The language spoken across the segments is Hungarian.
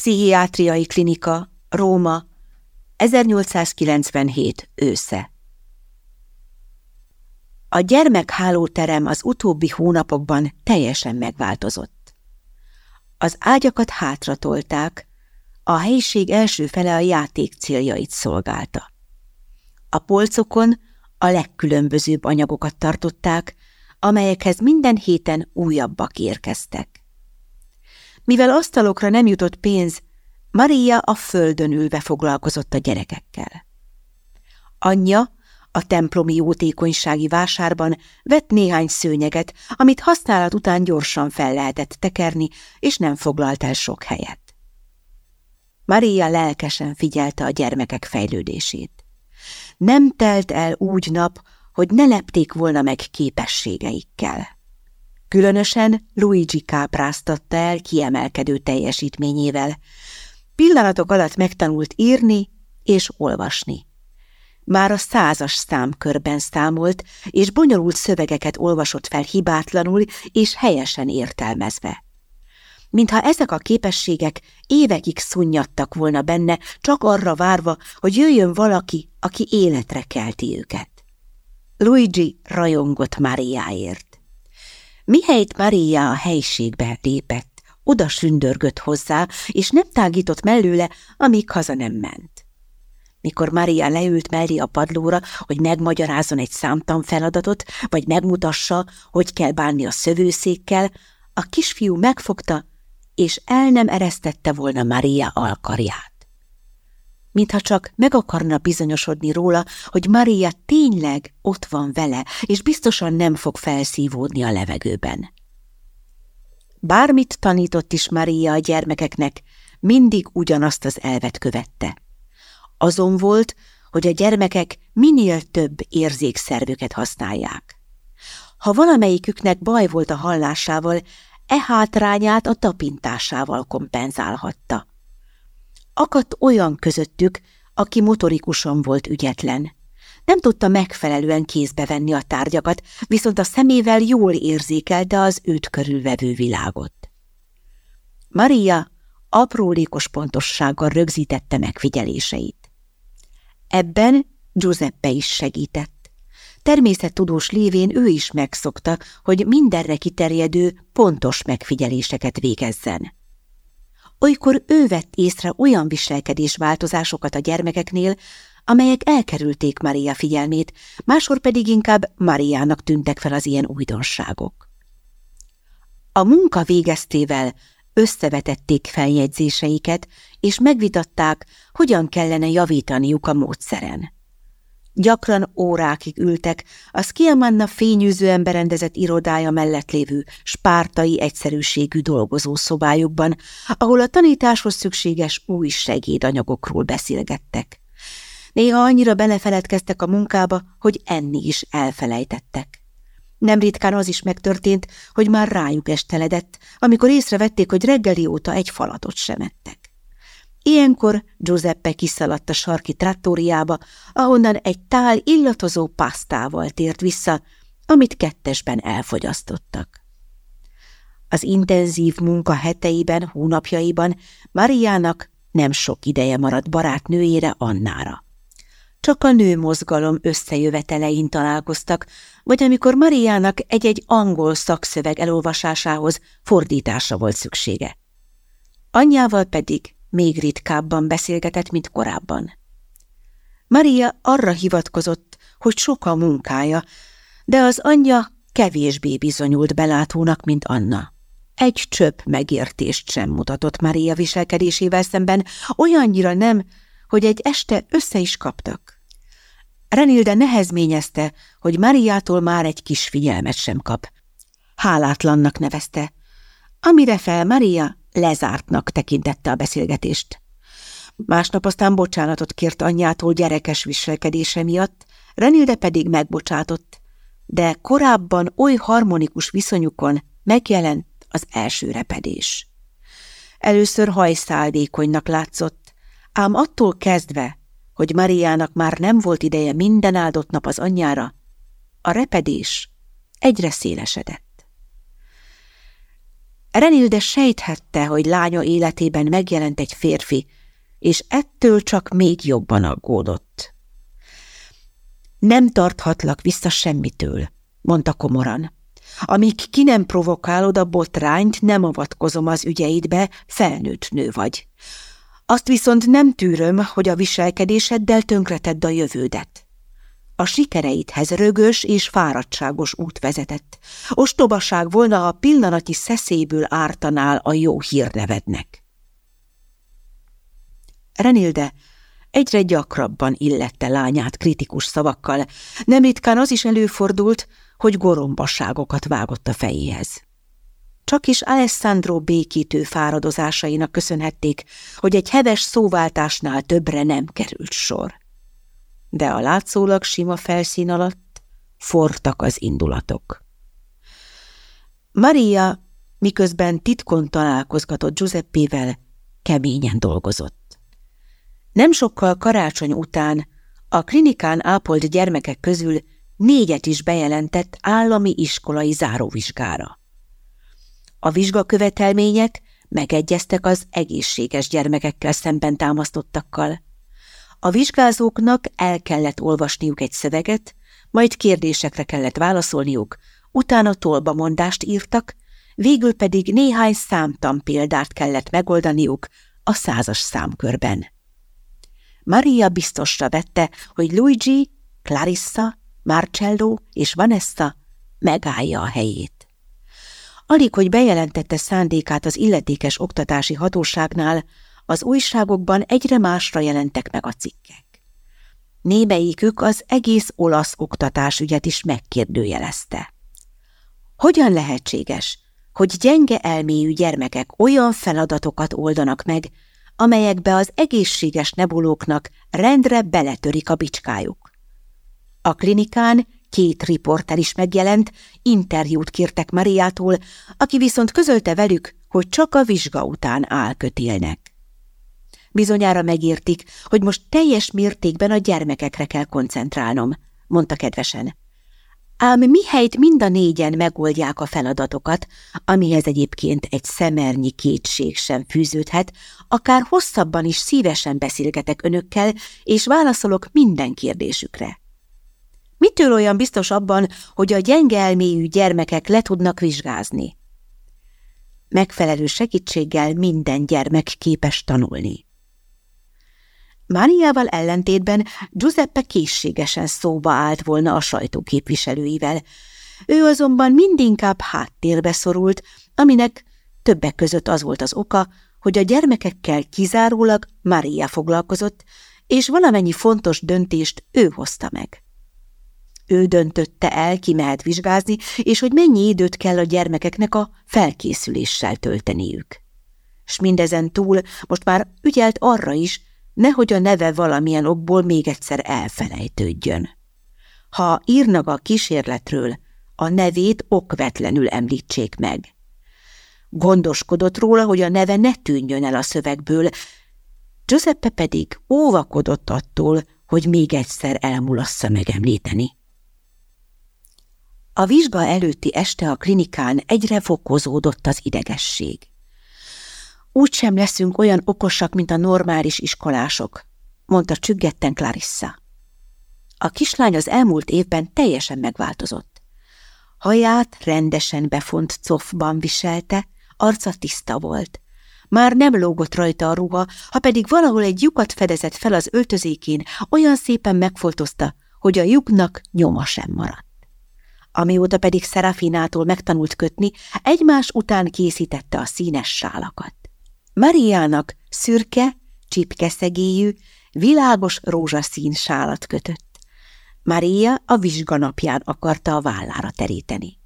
Pszichiátriai klinika, Róma, 1897 ősze. A gyermekhálóterem az utóbbi hónapokban teljesen megváltozott. Az ágyakat hátratolták, a helyiség első fele a játék céljait szolgálta. A polcokon a legkülönbözőbb anyagokat tartották, amelyekhez minden héten újabbak érkeztek. Mivel asztalokra nem jutott pénz, Maria a földön ülve foglalkozott a gyerekekkel. Anyja a templomi jótékonysági vásárban vett néhány szőnyeget, amit használat után gyorsan fel lehetett tekerni, és nem foglalt el sok helyet. Maria lelkesen figyelte a gyermekek fejlődését. Nem telt el úgy nap, hogy ne lepték volna meg képességeikkel. Különösen Luigi kápráztatta el kiemelkedő teljesítményével. Pillanatok alatt megtanult írni és olvasni. Már a százas számkörben számolt, és bonyolult szövegeket olvasott fel hibátlanul és helyesen értelmezve. Mintha ezek a képességek évekig szunnyadtak volna benne, csak arra várva, hogy jöjjön valaki, aki életre kelti őket. Luigi rajongott Mariáért. Mihelyt Maria a helységbe lépett, oda sündörgött hozzá, és nem tágított mellőle, amíg haza nem ment. Mikor Maria leült mellé a padlóra, hogy megmagyarázon egy számtan feladatot, vagy megmutassa, hogy kell bánni a szövőszékkel, a kisfiú megfogta, és el nem eresztette volna Maria alkarját mintha csak meg akarna bizonyosodni róla, hogy Maria tényleg ott van vele, és biztosan nem fog felszívódni a levegőben. Bármit tanított is Maria a gyermekeknek, mindig ugyanazt az elvet követte. Azon volt, hogy a gyermekek minél több érzékszervüket használják. Ha valamelyiküknek baj volt a hallásával, e hátrányát a tapintásával kompenzálhatta. Akadt olyan közöttük, aki motorikusan volt ügyetlen. Nem tudta megfelelően kézbe venni a tárgyakat, viszont a szemével jól érzékelte az őt körülvevő világot. Maria aprólékos pontossággal rögzítette megfigyeléseit. Ebben Giuseppe is segített. Természettudós lévén ő is megszokta, hogy mindenre kiterjedő, pontos megfigyeléseket végezzen. Olykor ő vett észre olyan viselkedésváltozásokat a gyermekeknél, amelyek elkerülték Maria figyelmét, máskor pedig inkább Mariának tűntek fel az ilyen újdonságok. A munka végeztével összevetették feljegyzéseiket, és megvitatták, hogyan kellene javítaniuk a módszeren. Gyakran órákig ültek a Skiamanna fényűzően berendezett irodája mellett lévő spártai egyszerűségű dolgozószobájukban, ahol a tanításhoz szükséges új segédanyagokról beszélgettek. Néha annyira belefeledkeztek a munkába, hogy enni is elfelejtettek. Nem ritkán az is megtörtént, hogy már rájuk esteledett, amikor észrevették, hogy reggeli óta egy falatot sem ettek. Ilyenkor Giuseppe kiszaladt a sarki trattóriába, ahonnan egy tál illatozó pasztával tért vissza, amit kettesben elfogyasztottak. Az intenzív munka heteiben, hónapjaiban Mariának nem sok ideje maradt barátnőjére Annára. Csak a nőmozgalom összejövetelein találkoztak, vagy amikor Mariának egy-egy angol szakszöveg elolvasásához fordításra volt szüksége. Anyjával pedig még ritkábban beszélgetett, mint korábban. Maria arra hivatkozott, hogy sok a munkája, de az anyja kevésbé bizonyult belátónak, mint Anna. Egy csöpp megértést sem mutatott Maria viselkedésével szemben, olyannyira nem, hogy egy este össze is kaptak. Renilde nehezményezte, hogy Mariától már egy kis figyelmet sem kap. Hálátlannak nevezte, amire fel Maria lezártnak tekintette a beszélgetést. Másnap aztán bocsánatot kért anyjától gyerekes viselkedése miatt, Renilde pedig megbocsátott, de korábban oly harmonikus viszonyukon megjelent az első repedés. Először hajszálvékonynak látszott, ám attól kezdve, hogy Mariának már nem volt ideje minden áldott nap az anyjára, a repedés egyre szélesedett. Renilde sejthette, hogy lánya életében megjelent egy férfi, és ettől csak még jobban aggódott. Nem tarthatlak vissza semmitől, mondta komoran. Amíg ki nem provokálod a botrányt, nem avatkozom az ügyeidbe, felnőtt nő vagy. Azt viszont nem tűröm, hogy a viselkedéseddel tönkretedd a jövődet. A sikereidhez rögös és fáradtságos út vezetett. Ostobaság volna, a pillanati szeszéből ártanál a jó hírnevednek. Renilde egyre gyakrabban illette lányát kritikus szavakkal, nem ritkán az is előfordult, hogy gorombasságokat vágott a fejéhez. Csak is Alessandro békítő fáradozásainak köszönhették, hogy egy heves szóváltásnál többre nem került sor. De a látszólag sima felszín alatt fortak az indulatok. Maria, miközben titkon találkozgatott Giuseppével, keményen dolgozott. Nem sokkal karácsony után a klinikán ápolt gyermekek közül négyet is bejelentett állami iskolai záróvizsgára. A vizsgakövetelmények megegyeztek az egészséges gyermekekkel szemben támasztottakkal. A vizsgázóknak el kellett olvasniuk egy szöveget, majd kérdésekre kellett válaszolniuk, utána tolbamondást írtak, végül pedig néhány számtan példát kellett megoldaniuk a százas számkörben. Maria biztosra vette, hogy Luigi, Clarissa, Marcello és Vanessa megállja a helyét. Alig, hogy bejelentette szándékát az illetékes oktatási hatóságnál, az újságokban egyre másra jelentek meg a cikkek. Némelyikük az egész olasz oktatásügyet is megkérdőjelezte. Hogyan lehetséges, hogy gyenge elmélyű gyermekek olyan feladatokat oldanak meg, amelyekbe az egészséges nebulóknak rendre beletörik a bicskájuk? A klinikán Két riporter is megjelent, interjút kértek Mariától, aki viszont közölte velük, hogy csak a vizsga után álkötélnek. Bizonyára megértik, hogy most teljes mértékben a gyermekekre kell koncentrálnom, mondta kedvesen. Ám mihelyt mind a négyen megoldják a feladatokat, amihez egyébként egy szemernyi kétség sem fűződhet, akár hosszabban is szívesen beszélgetek önökkel, és válaszolok minden kérdésükre. Mitől olyan biztos abban, hogy a gyenge elmélyű gyermekek le tudnak vizsgázni? Megfelelő segítséggel minden gyermek képes tanulni. Mániával ellentétben Giuseppe készségesen szóba állt volna a sajtó képviselőivel. Ő azonban mindinkább háttérbe szorult, aminek többek között az volt az oka, hogy a gyermekekkel kizárólag Mária foglalkozott, és valamennyi fontos döntést ő hozta meg. Ő döntötte el, ki mehet vizsgázni, és hogy mennyi időt kell a gyermekeknek a felkészüléssel tölteniük. S mindezen túl most már ügyelt arra is, nehogy a neve valamilyen okból még egyszer elfelejtődjön. Ha írnak a kísérletről, a nevét okvetlenül említsék meg. Gondoskodott róla, hogy a neve ne tűnjön el a szövegből, Giuseppe pedig óvakodott attól, hogy még egyszer elmulassza megemlíteni. A vizsga előtti este a klinikán egyre fokozódott az idegesség. Úgy sem leszünk olyan okosak, mint a normális iskolások, mondta csüggetten Clarissa. A kislány az elmúlt évben teljesen megváltozott. Haját rendesen befont cofban viselte, arca tiszta volt. Már nem lógott rajta a ruha, ha pedig valahol egy lyukat fedezett fel az öltözékén, olyan szépen megfoltozta, hogy a lyuknak nyoma sem maradt amióta pedig Szerafinától megtanult kötni, egymás után készítette a színes sálakat. Mariának szürke, csipkeszegélyű, világos rózsaszín sálat kötött. Maria a vizsganapján akarta a vállára teríteni.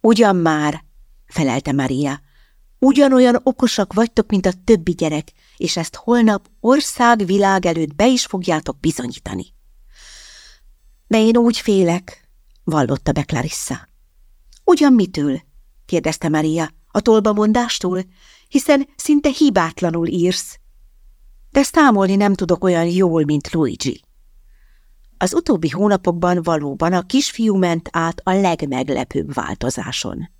Ugyan már, felelte Maria, ugyanolyan okosak vagytok, mint a többi gyerek, és ezt holnap ország világ előtt be is fogjátok bizonyítani. De én úgy félek, vallotta be Clarissa. Ugyan mitől? kérdezte Maria, a tolbamondástól, hiszen szinte hibátlanul írsz. De számolni nem tudok olyan jól, mint Luigi. Az utóbbi hónapokban valóban a kisfiú ment át a legmeglepőbb változáson.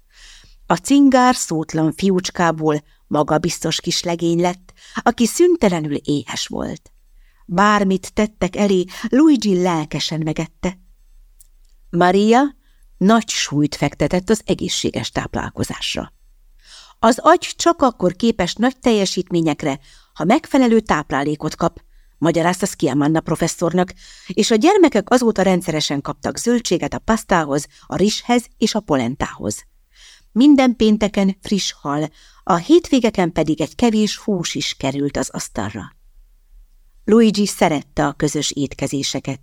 A cingár szótlan fiúcskából magabiztos kis legény lett, aki szüntelenül éhes volt. Bármit tettek elé, Luigi lelkesen megette. Maria nagy súlyt fektetett az egészséges táplálkozásra. Az agy csak akkor képes nagy teljesítményekre, ha megfelelő táplálékot kap, magyarázta Skiamanna professzornak, és a gyermekek azóta rendszeresen kaptak zöldséget a pasztához, a rizshez és a polentához. Minden pénteken friss hal, a hétvégeken pedig egy kevés hús is került az asztalra. Luigi szerette a közös étkezéseket.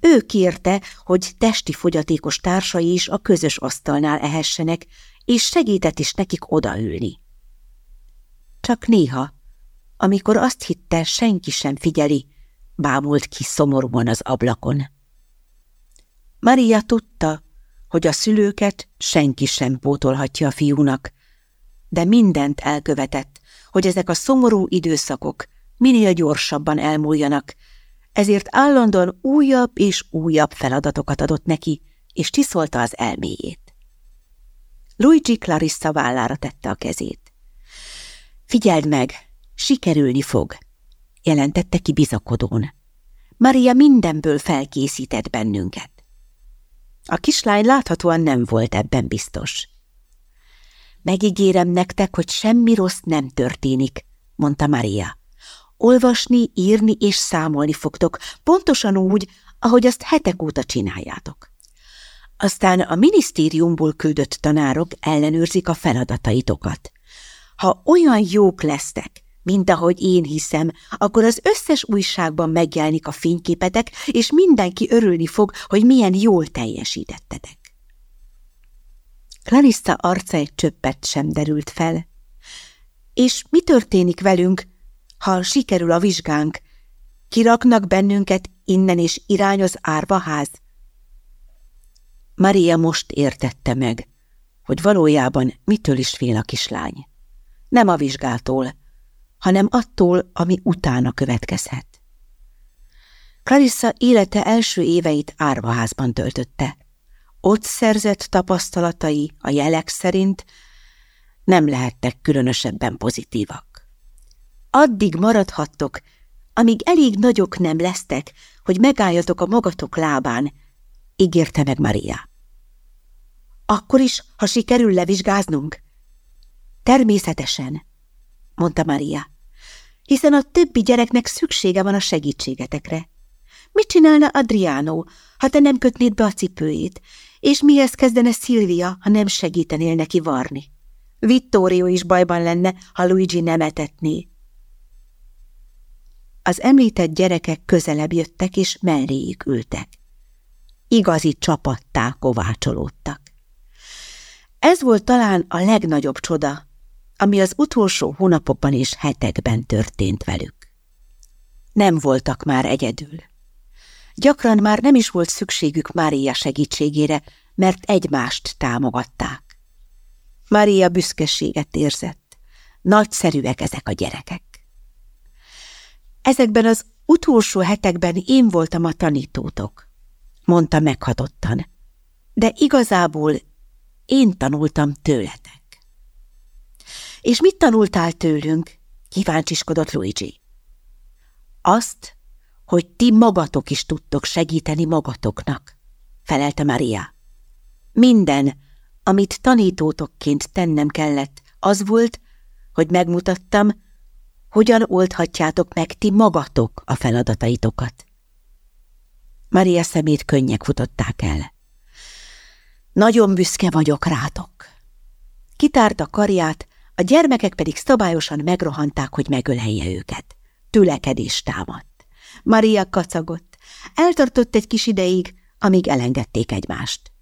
Ő kérte, hogy testi fogyatékos társai is a közös asztalnál ehessenek, és segített is nekik odaülni. Csak néha, amikor azt hitte, senki sem figyeli, bámult ki szomorúan az ablakon. Maria tudta, hogy a szülőket senki sem pótolhatja a fiúnak, de mindent elkövetett, hogy ezek a szomorú időszakok minél gyorsabban elmúljanak, ezért állandóan újabb és újabb feladatokat adott neki, és csiszolta az elméjét. Luigi Clarissa vállára tette a kezét. Figyeld meg, sikerülni fog, jelentette ki bizakodón. Maria mindenből felkészített bennünket. A kislány láthatóan nem volt ebben biztos. Megígérem nektek, hogy semmi rossz nem történik, mondta Maria. Olvasni, írni és számolni fogtok, pontosan úgy, ahogy azt hetek óta csináljátok. Aztán a minisztériumból küldött tanárok ellenőrzik a feladataitokat. Ha olyan jók lesztek, mint ahogy én hiszem, akkor az összes újságban megjelenik a fényképetek, és mindenki örülni fog, hogy milyen jól teljesítettetek. Clarissa arca egy csöppet sem derült fel. És mi történik velünk, ha sikerül a vizsgánk? Kiraknak bennünket innen és irány az árvaház? Maria most értette meg, hogy valójában mitől is fél a kislány. Nem a vizsgától, hanem attól, ami utána következhet. Clarissa élete első éveit árvaházban töltötte. Ott szerzett tapasztalatai a jelek szerint nem lehettek különösebben pozitívak. Addig maradhattok, amíg elég nagyok nem lesztek, hogy megálljatok a magatok lábán, ígérte meg Maria. Akkor is, ha sikerül levizsgáznunk? Természetesen, mondta Maria hiszen a többi gyereknek szüksége van a segítségetekre. Mit csinálna Adriano, ha te nem kötnéd be a cipőjét, és mihez kezdene Szilvia, ha nem segítenél neki varni? Vittorio is bajban lenne, ha Luigi nem etetné. Az említett gyerekek közelebb jöttek, és melléjük ültek. Igazi csapattá kovácsolódtak. Ez volt talán a legnagyobb csoda, ami az utolsó hónapokban és hetekben történt velük. Nem voltak már egyedül. Gyakran már nem is volt szükségük Mária segítségére, mert egymást támogatták. Mária büszkeséget érzett. Nagyszerűek ezek a gyerekek. Ezekben az utolsó hetekben én voltam a tanítótok, mondta meghatottan, de igazából én tanultam tőletek. És mit tanultál tőlünk? Kíváncsiskodott Luigi. Azt, hogy ti magatok is tudtok segíteni magatoknak, felelte Maria. Minden, amit tanítótokként tennem kellett, az volt, hogy megmutattam, hogyan oldhatjátok meg ti magatok a feladataitokat. Maria szemét könnyek futották el. Nagyon büszke vagyok rátok. Kitárta karját, a gyermekek pedig szabályosan megrohanták, hogy megölelje őket. Tülekedés támadt. Maria kacagott. Eltartott egy kis ideig, amíg elengedték egymást.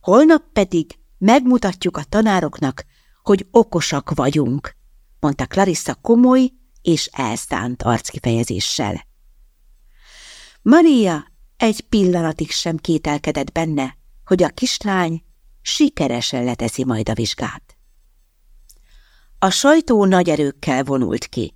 Holnap pedig megmutatjuk a tanároknak, hogy okosak vagyunk, mondta Clarissa komoly és elszánt arckifejezéssel. Maria egy pillanatig sem kételkedett benne, hogy a kislány sikeresen leteszi majd a vizsgát. A sajtó nagy erőkkel vonult ki.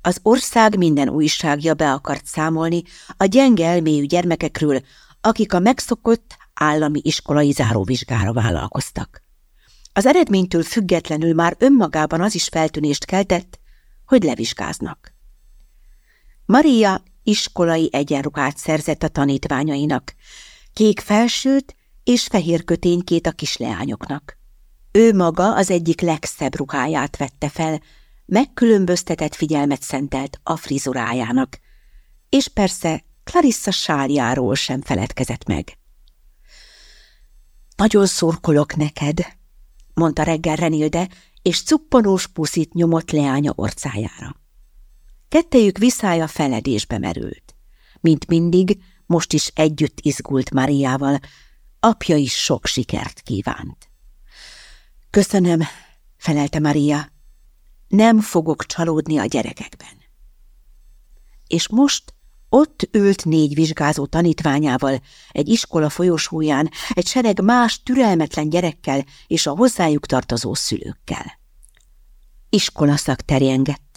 Az ország minden újságja be akart számolni a gyenge elmélyű gyermekekről, akik a megszokott állami iskolai záróvizsgára vállalkoztak. Az eredménytől függetlenül már önmagában az is feltűnést keltett, hogy levizsgáznak. Maria iskolai egyenruhát szerzett a tanítványainak, kék felsőt és fehér köténykét a kisleányoknak. Ő maga az egyik legszebb ruháját vette fel, megkülönböztetett figyelmet szentelt a frizurájának, és persze Clarissa sáljáról sem feledkezett meg. Nagyon szurkolok neked, mondta reggel Renilde, és cuppanós puszit nyomott leánya orcájára. Kettejük viszája feledésbe merült. Mint mindig, most is együtt izgult Mariával, apja is sok sikert kívánt. Köszönöm, felelte Maria. Nem fogok csalódni a gyerekekben. És most ott ült négy vizsgázó tanítványával, egy iskola folyosóján, egy sereg más türelmetlen gyerekkel és a hozzájuk tartozó szülőkkel. Iskolaszak terjengett.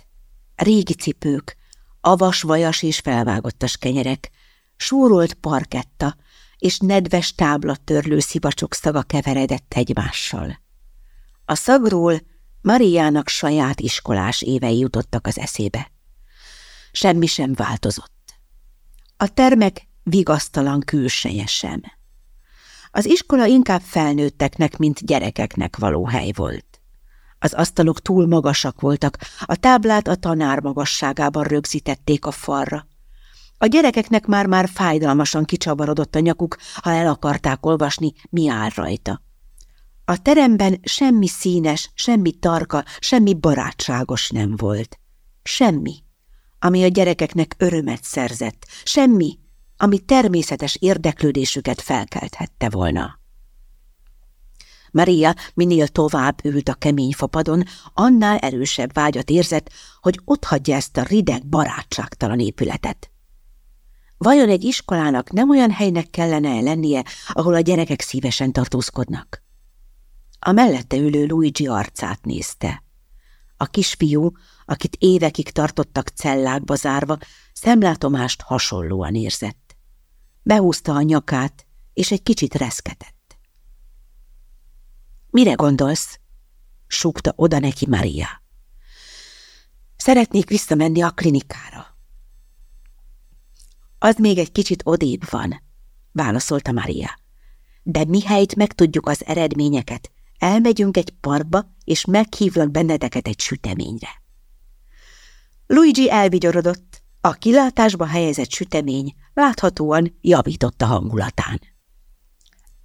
Régi cipők, avas, vajas és felvágottas kenyerek, súrolt parketta és nedves táblattörlő szivacsok szaga keveredett egymással. A szagról Mariának saját iskolás évei jutottak az eszébe. Semmi sem változott. A termek vigasztalan külseje sem. Az iskola inkább felnőtteknek, mint gyerekeknek való hely volt. Az asztalok túl magasak voltak, a táblát a tanár magasságában rögzítették a falra. A gyerekeknek már-már fájdalmasan kicsavarodott a nyakuk, ha el akarták olvasni, mi áll rajta. A teremben semmi színes, semmi tarka, semmi barátságos nem volt. Semmi, ami a gyerekeknek örömet szerzett, semmi, ami természetes érdeklődésüket felkelthette volna. Maria minél tovább ült a kemény fapadon, annál erősebb vágyat érzett, hogy otthagyja ezt a rideg, barátságtalan épületet. Vajon egy iskolának nem olyan helynek kellene lennie, ahol a gyerekek szívesen tartózkodnak? A mellette ülő Luigi arcát nézte. A kisfiú, akit évekig tartottak cellákba zárva, szemlátomást hasonlóan érzett. Behúzta a nyakát, és egy kicsit reszketett. Mire gondolsz? súgta oda neki Maria. Szeretnék visszamenni a klinikára. Az még egy kicsit odébb van, válaszolta Maria. De mihelyt megtudjuk az eredményeket, elmegyünk egy parkba, és meghívlak benneteket egy süteményre. Luigi elvigyorodott, a kilátásba helyezett sütemény láthatóan javította hangulatán.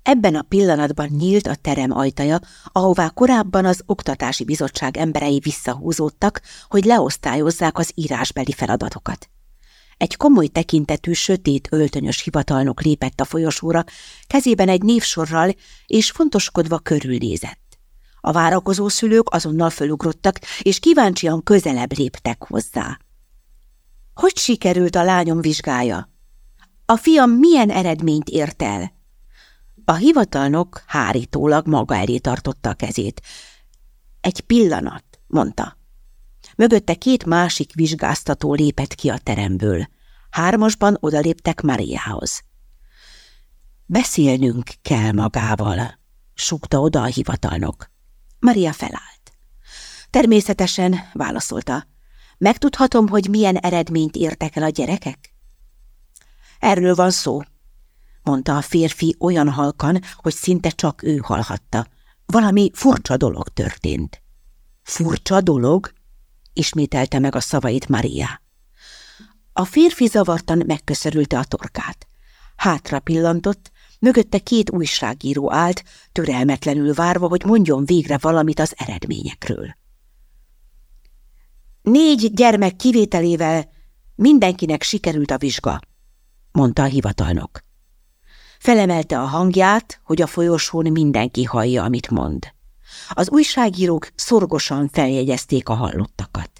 Ebben a pillanatban nyílt a terem ajtaja, ahová korábban az oktatási bizottság emberei visszahúzódtak, hogy leosztályozzák az írásbeli feladatokat. Egy komoly tekintetű, sötét, öltönyös hivatalnok lépett a folyosóra, kezében egy névsorral, és fontoskodva körülnézett. A várakozó szülők azonnal fölugrottak, és kíváncsian közelebb léptek hozzá. Hogy sikerült a lányom vizsgája? A fiam milyen eredményt ért el? A hivatalnok hárítólag maga elé tartotta a kezét. Egy pillanat, mondta. Mögötte két másik vizsgáztató lépett ki a teremből. Hármasban odaléptek Mariához. Beszélnünk kell magával, súgta oda a hivatalnok. Maria felállt. Természetesen, válaszolta. Megtudhatom, hogy milyen eredményt értek el a gyerekek? Erről van szó, mondta a férfi olyan halkan, hogy szinte csak ő hallhatta. Valami furcsa dolog történt. Furcsa dolog? ismételte meg a szavait Maria. A férfi zavartan megköszörülte a torkát. Hátra pillantott, Mögötte két újságíró állt, türelmetlenül várva, hogy mondjon végre valamit az eredményekről. Négy gyermek kivételével mindenkinek sikerült a vizsga, mondta a hivatalnok. Felemelte a hangját, hogy a folyosón mindenki hallja, amit mond. Az újságírók szorgosan feljegyezték a hallottakat.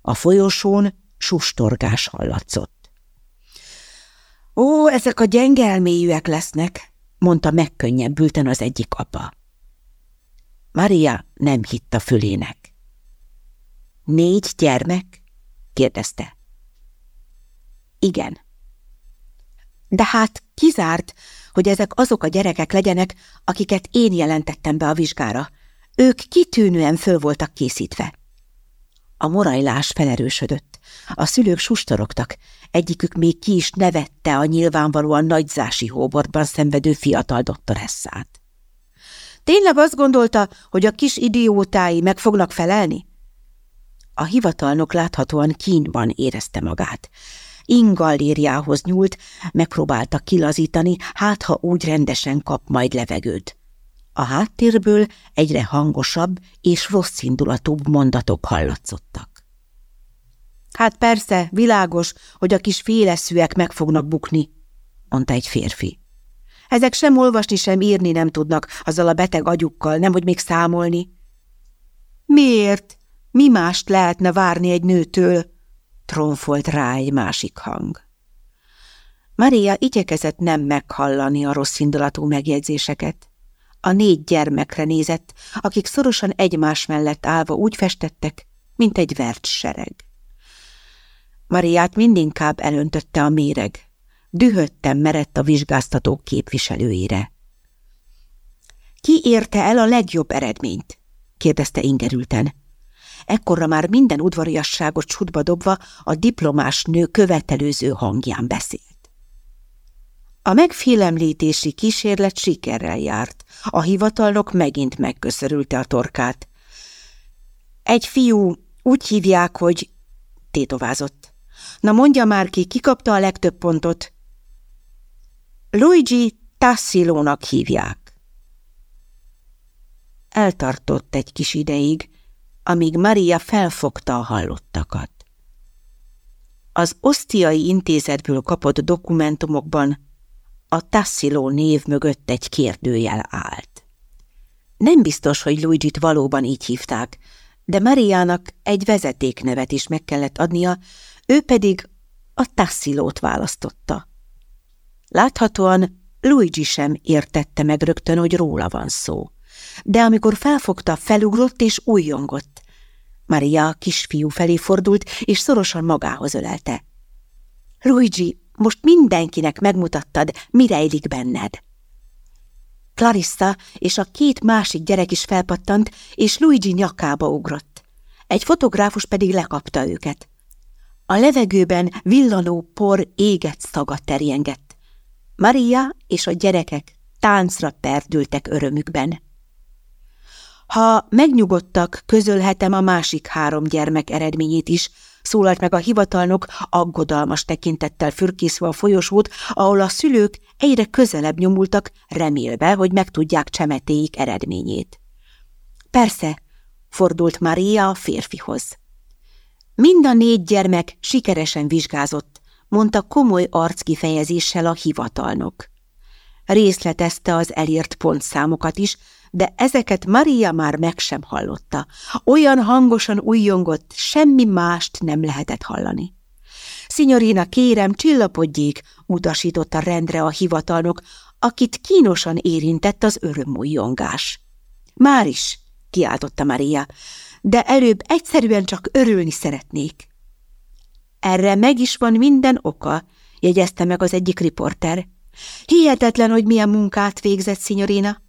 A folyosón sustorgás hallatszott. Ó, ezek a gyenge elmélyűek lesznek, mondta megkönnyebbülten az egyik apa. Maria nem hitt a fülének. Négy gyermek? kérdezte. Igen. De hát kizárt, hogy ezek azok a gyerekek legyenek, akiket én jelentettem be a vizsgára, Ők kitűnően föl voltak készítve. A morajlás felerősödött. A szülők sustorogtak, egyikük még ki is nevette a nyilvánvalóan nagyzási hóbortban szenvedő fiatal doktoresszát. Tényleg azt gondolta, hogy a kis idiótái meg fognak felelni? A hivatalnok láthatóan kínban érezte magát. Ingallériához nyúlt, megpróbálta kilazítani, hát ha úgy rendesen kap majd levegőt. A háttérből egyre hangosabb és rosszindulatúbb mondatok hallatszottak. Hát persze, világos, hogy a kis féleszűek meg fognak bukni, mondta egy férfi. Ezek sem olvasni, sem írni nem tudnak azzal a beteg agyukkal, nemhogy még számolni. Miért? Mi mást lehetne várni egy nőtől? Tronfolt rá egy másik hang. Maria igyekezett nem meghallani a rossz indulatú megjegyzéseket. A négy gyermekre nézett, akik szorosan egymás mellett állva úgy festettek, mint egy vert sereg. Mariát mindinkább elöntötte a méreg. Dühötten merett a vizsgáztatók képviselőire. Ki érte el a legjobb eredményt? kérdezte ingerülten. Ekkorra már minden udvariasságot csutba dobva a diplomás nő követelőző hangján beszélt. A megfélemlítési kísérlet sikerrel járt. A hivatalnok megint megköszörülte a torkát. Egy fiú, úgy hívják, hogy... tétovázott. Na mondja már ki, ki kapta a legtöbb pontot? Luigi Tassilónak hívják. Eltartott egy kis ideig, amíg Maria felfogta a hallottakat. Az osztiai intézetből kapott dokumentumokban a Tassiló név mögött egy kérdőjel állt. Nem biztos, hogy Luigi-t valóban így hívták, de Mariának egy vezetéknevet is meg kellett adnia, ő pedig a Tassilót választotta. Láthatóan Luigi sem értette meg rögtön, hogy róla van szó. De amikor felfogta, felugrott és újjongott. Maria a kisfiú felé fordult, és szorosan magához ölelte. Luigi, most mindenkinek megmutattad, mi rejlik benned. Clarissa és a két másik gyerek is felpattant, és Luigi nyakába ugrott. Egy fotográfus pedig lekapta őket. A levegőben villanó por éget szaga terjengett. Maria és a gyerekek táncra perdültek örömükben. Ha megnyugodtak, közölhetem a másik három gyermek eredményét is, szólalt meg a hivatalnok, aggodalmas tekintettel fürkészve a folyosót, ahol a szülők egyre közelebb nyomultak, remélve, hogy megtudják csemetéik eredményét. Persze, fordult Maria a férfihoz. Mind a négy gyermek sikeresen vizsgázott, mondta komoly arckifejezéssel a hivatalnok. Részletezte az elért pontszámokat is, de ezeket Maria már meg sem hallotta. Olyan hangosan újjongott, semmi mást nem lehetett hallani. Szinyorina, kérem, csillapodjék, utasította rendre a hivatalnok, akit kínosan érintett az örömújjongás. Már is, kiáltotta Maria, de előbb egyszerűen csak örülni szeretnék. Erre meg is van minden oka, jegyezte meg az egyik riporter. Hihetetlen, hogy milyen munkát végzett, szinyorina.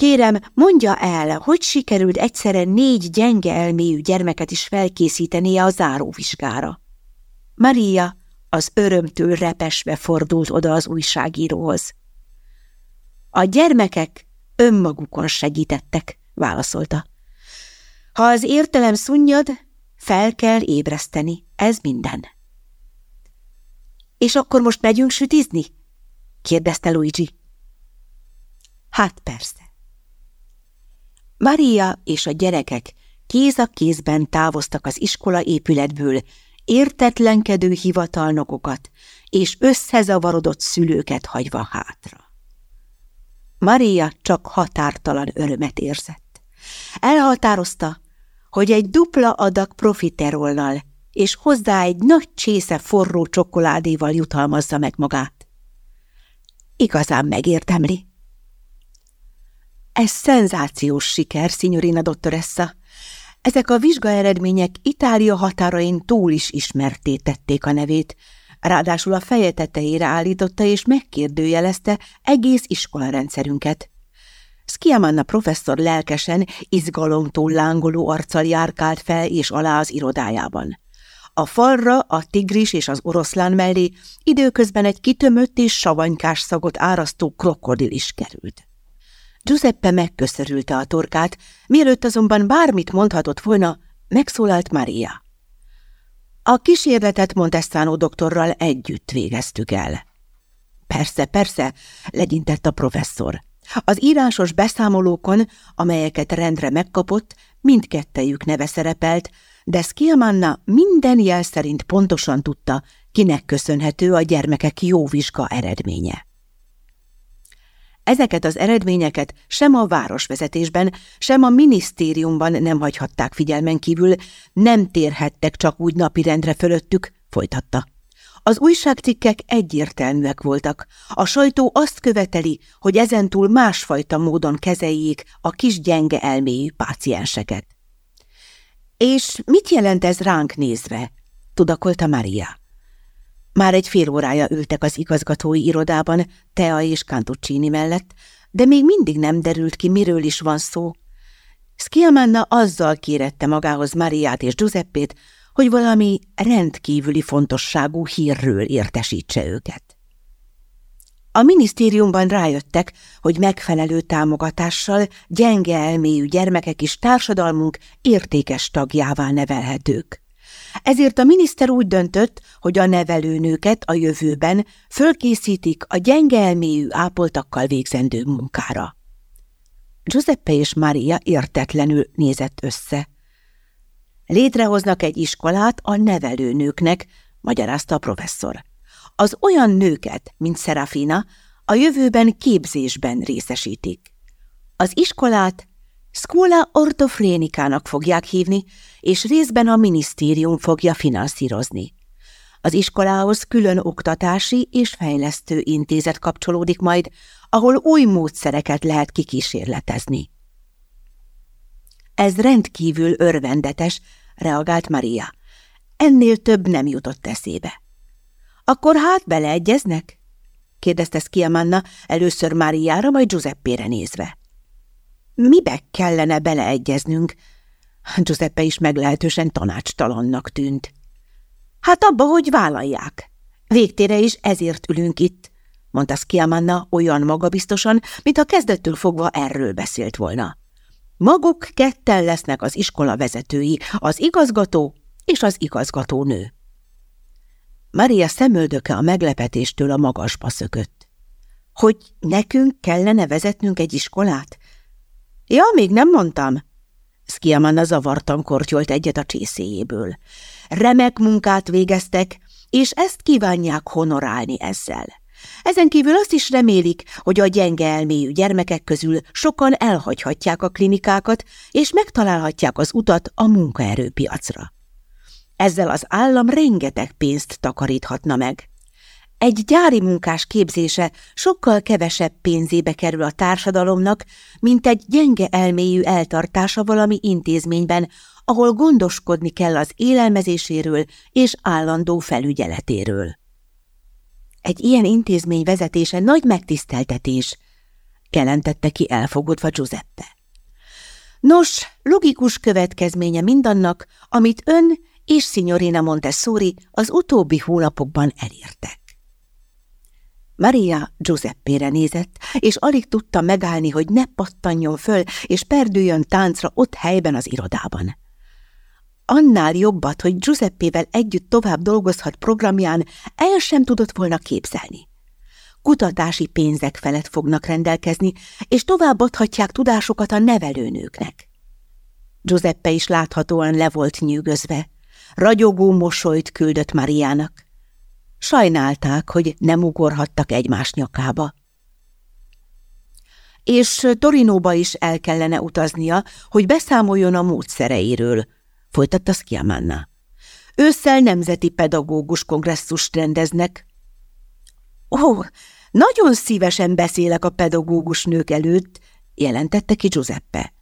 Kérem, mondja el, hogy sikerült egyszerre négy gyenge elmélyű gyermeket is felkészítenie a záróvizsgára. Maria az örömtől repesve fordult oda az újságíróhoz. A gyermekek önmagukon segítettek, válaszolta. Ha az értelem szunnyad, fel kell ébreszteni, ez minden. És akkor most megyünk sütizni? kérdezte Luigi. Hát persze. Maria és a gyerekek kéz a kézben távoztak az iskola épületből, értetlenkedő hivatalnokokat és összezavarodott szülőket hagyva hátra. Maria csak határtalan örömet érzett. Elhatározta, hogy egy dupla adag profiterollal és hozzá egy nagy csésze forró csokoládéval jutalmazza meg magát. Igazán megérdemli. Ez szenzációs siker, signorina dottoressa. Ezek a vizsgaeredmények Itália határain túl is ismerté tették a nevét, ráadásul a feje tetejére állította és megkérdőjelezte egész iskolarendszerünket. Skiamanna professzor lelkesen, izgalomtól lángoló arccal járkált fel és alá az irodájában. A falra a tigris és az oroszlán mellé időközben egy kitömött és savanykás szagot árasztó krokodil is került. Giuseppe megköszörülte a torkát, mielőtt azonban bármit mondhatott volna, megszólalt Maria. A kísérletet Montestano doktorral együtt végeztük el. Persze, persze, legyintett a professzor. Az írásos beszámolókon, amelyeket rendre megkapott, mindkettejük neve szerepelt, de Skiamanna minden jel szerint pontosan tudta, kinek köszönhető a gyermekek jó vizsga eredménye. Ezeket az eredményeket sem a városvezetésben, sem a minisztériumban nem hagyhatták figyelmen kívül, nem térhettek csak úgy napirendre fölöttük, folytatta. Az újságcikkek egyértelműek voltak. A sajtó azt követeli, hogy ezentúl másfajta módon kezeljék a kis gyenge elméjű pácienseket. És mit jelent ez ránk nézve? tudakolta Maria. Már egy fél órája ültek az igazgatói irodában, Tea és Cantuccini mellett, de még mindig nem derült ki, miről is van szó. Schiamanna azzal kérette magához Mariát és Giuseppét, hogy valami rendkívüli fontosságú hírről értesítse őket. A minisztériumban rájöttek, hogy megfelelő támogatással gyenge elméjű gyermekek is társadalmunk értékes tagjává nevelhetők. Ezért a miniszter úgy döntött, hogy a nevelőnőket a jövőben fölkészítik a gyenge elméjű ápoltakkal végzendő munkára. Giuseppe és Maria értetlenül nézett össze. Létrehoznak egy iskolát a nevelőnőknek, magyarázta a professzor. Az olyan nőket, mint Serafina, a jövőben képzésben részesítik. Az iskolát Skola ortofrénikának fogják hívni, és részben a minisztérium fogja finanszírozni. Az iskolához külön oktatási és fejlesztő intézet kapcsolódik majd, ahol új módszereket lehet kikísérletezni. Ez rendkívül örvendetes, reagált Maria. Ennél több nem jutott eszébe. Akkor hát beleegyeznek? kérdezte Skiamanna először Máriára, majd Giuseppére nézve. Mibe kellene beleegyeznünk? Giuseppe is meglehetősen tanácstalannak tűnt. Hát abba, hogy vállalják. Végtére is ezért ülünk itt, mondta Skiamanna olyan magabiztosan, mintha kezdettől fogva erről beszélt volna. Maguk ketten lesznek az iskola vezetői, az igazgató és az igazgatónő. Maria szemöldöke a meglepetéstől a magasba szökött. Hogy nekünk kellene vezetnünk egy iskolát? Ja, még nem mondtam. Skiamanna zavartan kortyolt egyet a csészéjéből. Remek munkát végeztek, és ezt kívánják honorálni ezzel. Ezen kívül azt is remélik, hogy a gyenge elméjű gyermekek közül sokan elhagyhatják a klinikákat, és megtalálhatják az utat a munkaerőpiacra. Ezzel az állam rengeteg pénzt takaríthatna meg. Egy gyári munkás képzése sokkal kevesebb pénzébe kerül a társadalomnak, mint egy gyenge elméjű eltartása valami intézményben, ahol gondoskodni kell az élelmezéséről és állandó felügyeletéről. Egy ilyen intézmény vezetése nagy megtiszteltetés, jelentette ki elfogadva Giuseppe. Nos, logikus következménye mindannak, amit ön és Signorina Montessori az utóbbi hónapokban elértek. Maria Giuseppére nézett, és alig tudta megállni, hogy ne pattanjon föl, és perdüljön táncra ott helyben az irodában. Annál jobbat, hogy Giuseppével együtt tovább dolgozhat programján, el sem tudott volna képzelni. Kutatási pénzek felett fognak rendelkezni, és továbbadhatják tudásokat a nevelőnőknek. Giuseppe is láthatóan le volt nyűgözve. Ragyogó mosolyt küldött Mariának. Sajnálták, hogy nem ugorhattak egymás nyakába. És Torinóba is el kellene utaznia, hogy beszámoljon a módszereiről, folytatta Schiamanna. Ősszel nemzeti pedagógus kongresszust rendeznek. Ó, nagyon szívesen beszélek a pedagógus nők előtt, jelentette ki Giuseppe.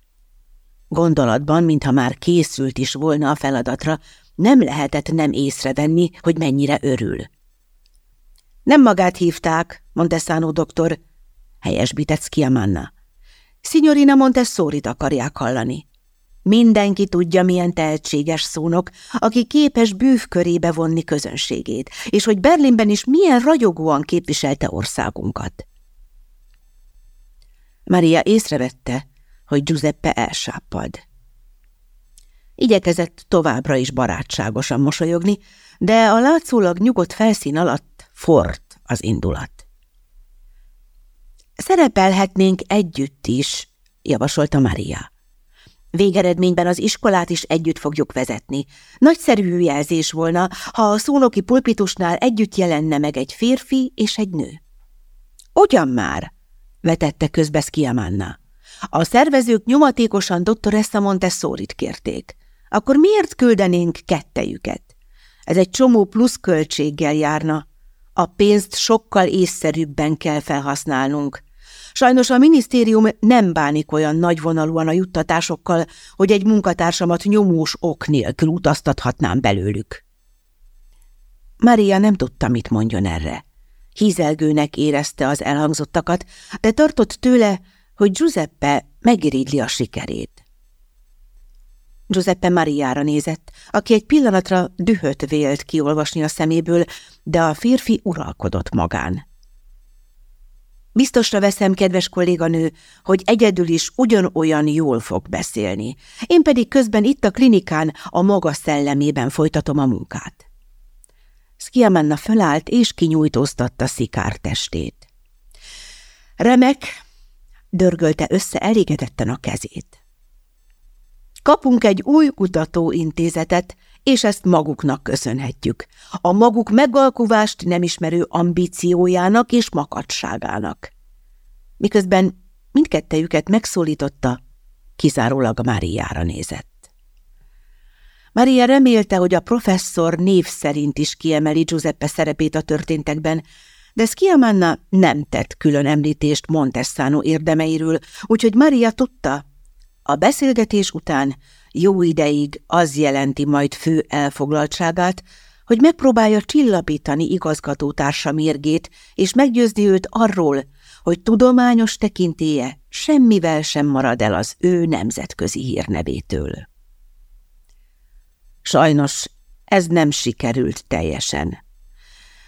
Gondolatban, mintha már készült is volna a feladatra, nem lehetett nem észrevenni, hogy mennyire örül. Nem magát hívták, Montesano doktor, helyesbített Skiamanna. Signorina Montessori-t akarják hallani. Mindenki tudja, milyen tehetséges szónok, aki képes bűvkörébe vonni közönségét, és hogy Berlinben is milyen ragyogóan képviselte országunkat. Maria észrevette, hogy Giuseppe elsáppad. Igyekezett továbbra is barátságosan mosolyogni, de a látszólag nyugodt felszín alatt fort az indulat. Szerepelhetnénk együtt is, javasolta Maria. Végeredményben az iskolát is együtt fogjuk vezetni. Nagyszerű jelzés volna, ha a szónoki pulpitusnál együtt jelenne meg egy férfi és egy nő. Ugyan már, vetette közbe Skiamanna. A szervezők nyomatékosan doktoressa Montessori-t kérték. Akkor miért küldenénk kettejüket? Ez egy csomó plusz költséggel járna. A pénzt sokkal észszerűbben kell felhasználnunk. Sajnos a minisztérium nem bánik olyan nagyvonalúan a juttatásokkal, hogy egy munkatársamat nyomós ok nélkül utaztathatnám belőlük. Maria nem tudta, mit mondjon erre. Hízelgőnek érezte az elhangzottakat, de tartott tőle, hogy Giuseppe megirigyli a sikerét. Giuseppe Mariára nézett, aki egy pillanatra dühöt vélt kiolvasni a szeméből, de a férfi uralkodott magán. Biztosra veszem, kedves kolléganő, hogy egyedül is ugyanolyan jól fog beszélni. Én pedig közben itt a klinikán a maga szellemében folytatom a munkát. Skiamanna fölállt és kinyújtóztatta szikár testét. Remek, dörgölte össze elégedetten a kezét. Kapunk egy új kutatóintézetet, és ezt maguknak köszönhetjük. A maguk megalkuvást nem ismerő ambíciójának és makadságának. Miközben mindkettejüket megszólította, kizárólag Máriára nézett. Mária remélte, hogy a professzor név szerint is kiemeli Giuseppe szerepét a történtekben, de Schiamanna nem tett külön említést Montessano érdemeiről, úgyhogy Maria tudta, a beszélgetés után jó ideig az jelenti majd fő elfoglaltságát, hogy megpróbálja csillapítani igazgatótársa mérgét, és meggyőzni őt arról, hogy tudományos tekintéje semmivel sem marad el az ő nemzetközi hírnevétől. Sajnos ez nem sikerült teljesen.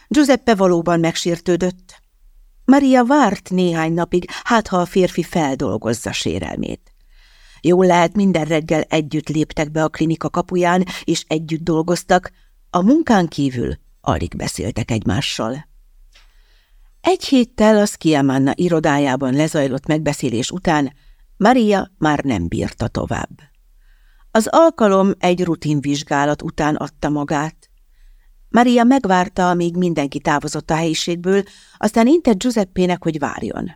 Giuseppe valóban megsértődött. Maria várt néhány napig, hát ha a férfi feldolgozza sérelmét. Jól lehet, minden reggel együtt léptek be a klinika kapuján, és együtt dolgoztak, a munkán kívül alig beszéltek egymással. Egy héttel a Skiamanna irodájában lezajlott megbeszélés után Maria már nem bírta tovább. Az alkalom egy rutinvizsgálat után adta magát. Maria megvárta, amíg mindenki távozott a helyiségből, aztán intett Giuseppének, hogy várjon.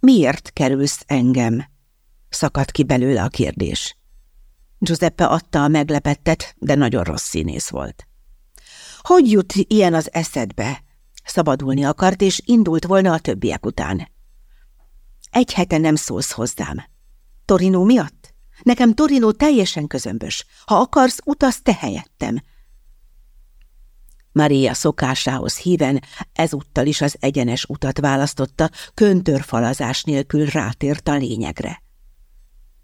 Miért kerülsz engem? Szakadt ki belőle a kérdés. Giuseppe adta a meglepettet, de nagyon rossz színész volt. Hogy jut ilyen az eszedbe? Szabadulni akart, és indult volna a többiek után. Egy hete nem szólsz hozzám. Torino miatt? Nekem Torino teljesen közömbös. Ha akarsz, utaz te helyettem. Maria szokásához híven ezúttal is az egyenes utat választotta, köntörfalazás nélkül rátért a lényegre.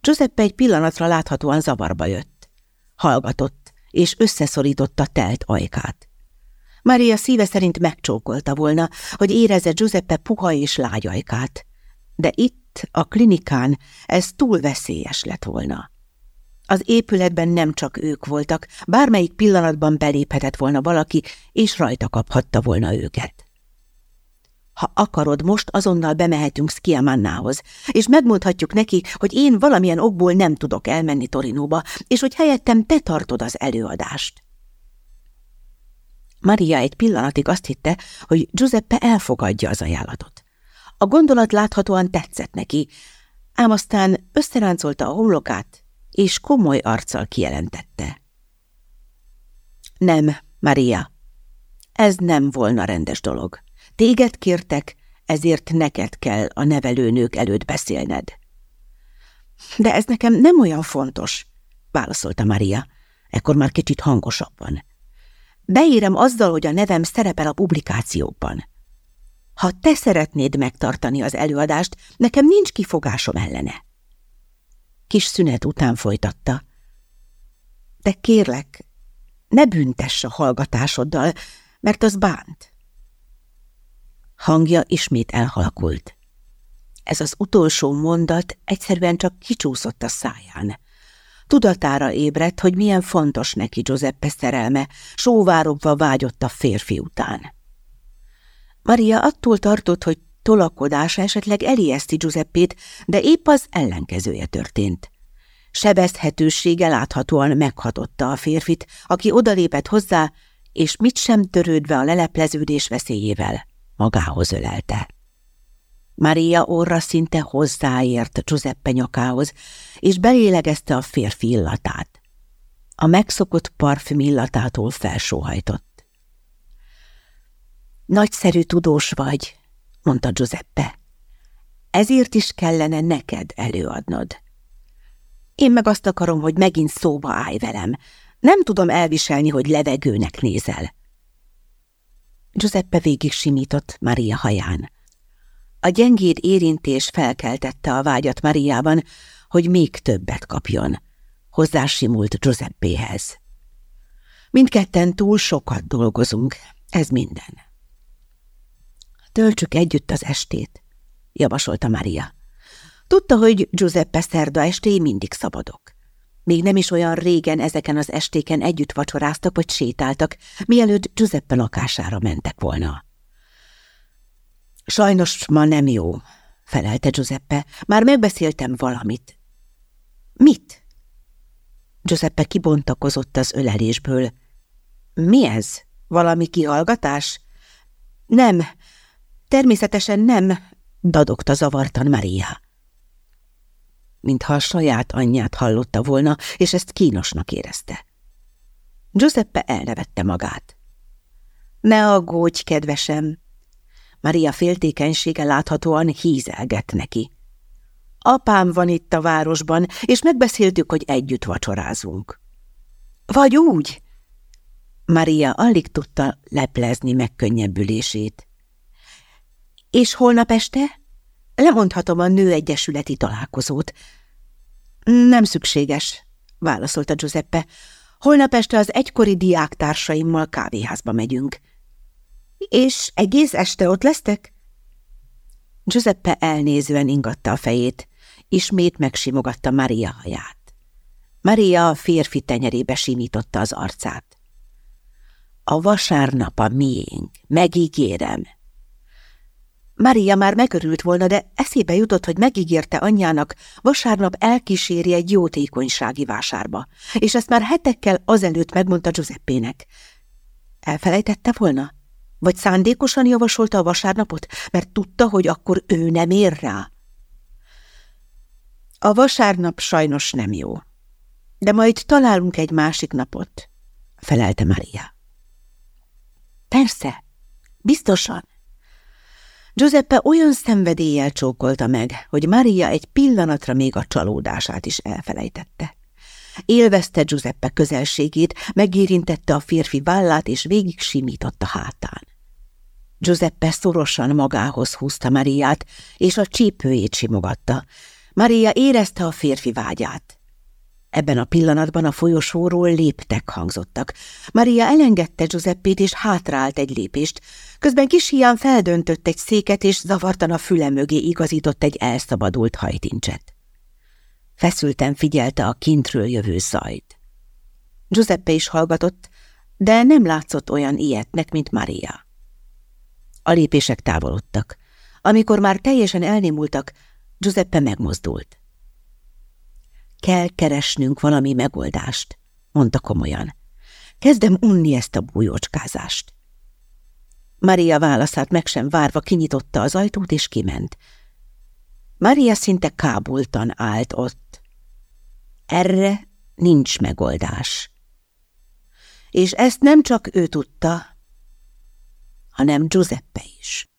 Giuseppe egy pillanatra láthatóan zavarba jött. Hallgatott, és összeszorította telt ajkát. Maria szíve szerint megcsókolta volna, hogy érezze Giuseppe puha és lágy ajkát. De itt, a klinikán, ez túl veszélyes lett volna. Az épületben nem csak ők voltak, bármelyik pillanatban beléphetett volna valaki, és rajta kaphatta volna őket. Ha akarod, most azonnal bemehetünk Skiamannához, és megmondhatjuk neki, hogy én valamilyen okból nem tudok elmenni Torinóba, és hogy helyettem te tartod az előadást. Maria egy pillanatig azt hitte, hogy Giuseppe elfogadja az ajánlatot. A gondolat láthatóan tetszett neki, ám aztán összeráncolta a homlokát, és komoly arccal kijelentette. Nem, Maria, ez nem volna rendes dolog. Téged kértek, ezért neked kell a nevelőnők előtt beszélned. De ez nekem nem olyan fontos, válaszolta Maria, ekkor már kicsit hangosabban. Beírem azzal, hogy a nevem szerepel a publikációkban. Ha te szeretnéd megtartani az előadást, nekem nincs kifogásom ellene. Kis szünet után folytatta. De kérlek, ne büntess a hallgatásoddal, mert az bánt. Hangja ismét elhalkult. Ez az utolsó mondat egyszerűen csak kicsúszott a száján. Tudatára ébredt, hogy milyen fontos neki Giuseppe szerelme, sóvárogva vágyott a férfi után. Maria attól tartott, hogy tolakodása esetleg elijeszti Giuseppét, de épp az ellenkezője történt. Sebezhetősége láthatóan meghatotta a férfit, aki odalépett hozzá, és mit sem törődve a lelepleződés veszélyével, magához ölelte. Maria orra szinte hozzáért Giuseppe nyakához, és belélegezte a férfi illatát. A megszokott parfüm illatától felsóhajtott. Nagyszerű tudós vagy, mondta Giuseppe. Ezért is kellene neked előadnod. Én meg azt akarom, hogy megint szóba állj velem. Nem tudom elviselni, hogy levegőnek nézel. Giuseppe végig simított Maria haján. A gyengéd érintés felkeltette a vágyat Mariában, hogy még többet kapjon. Hozzásimult Giuseppéhez. Mindketten túl sokat dolgozunk, ez minden. Töltsük együtt az estét, javasolta Maria. Tudta, hogy Giuseppe szerda estéi mindig szabadok. Még nem is olyan régen ezeken az estéken együtt vacsoráztak vagy sétáltak, mielőtt Giuseppe lakására mentek volna. Sajnos ma nem jó, felelte Giuseppe. Már megbeszéltem valamit. Mit? Giuseppe kibontakozott az ölelésből. Mi ez? Valami kihallgatás? Nem, természetesen nem, dadogta zavartan Maria. Mintha a saját anyját hallotta volna, és ezt kínosnak érezte. Giuseppe elnevette magát. Ne aggódj, kedvesem, Maria féltékenysége láthatóan hízelgett neki. Apám van itt a városban, és megbeszéltük, hogy együtt vacsorázunk. Vagy úgy? Maria alig tudta leplezni megkönnyebbülését. És holnap este? Lemondhatom a nőegyesületi találkozót. Nem szükséges, válaszolta Giuseppe. Holnap este az egykori diáktársaimmal kávéházba megyünk. És egész este ott lesztek? Giuseppe elnézően ingatta a fejét, ismét megsimogatta Maria haját. Maria a férfi tenyerébe simította az arcát. A vasárnap a miénk, megígérem. Maria már megörült volna, de eszébe jutott, hogy megígérte anyjának, vasárnap elkíséri egy jótékonysági vásárba, és ezt már hetekkel azelőtt megmondta Giuseppének. Elfelejtette volna? Vagy szándékosan javasolta a vasárnapot, mert tudta, hogy akkor ő nem ér rá? A vasárnap sajnos nem jó, de majd találunk egy másik napot, felelte Maria. Persze, biztosan. Giuseppe olyan szenvedéllyel csókolta meg, hogy Maria egy pillanatra még a csalódását is elfelejtette. Élvezte Giuseppe közelségét, megérintette a férfi vállát, és végig simított a hátán. Giuseppe szorosan magához húzta Mariát, és a csípőjét simogatta. Maria érezte a férfi vágyát. Ebben a pillanatban a folyosóról léptek hangzottak. Maria elengedte Giuseppét, és hátrált egy lépést. Közben kis hián feldöntött egy széket, és zavartan a füle mögé igazított egy elszabadult hajtincset. Feszülten figyelte a kintről jövő zajt. Giuseppe is hallgatott, de nem látszott olyan ilyetnek, mint Maria. A lépések távolodtak. Amikor már teljesen elnémultak, Giuseppe megmozdult. Kell keresnünk valami megoldást, mondta komolyan. Kezdem unni ezt a bújócskázást. Maria válaszát meg sem várva kinyitotta az ajtót és kiment. Maria szinte kábultan állt ott. Erre nincs megoldás. És ezt nem csak ő tudta, hanem Giuseppe is.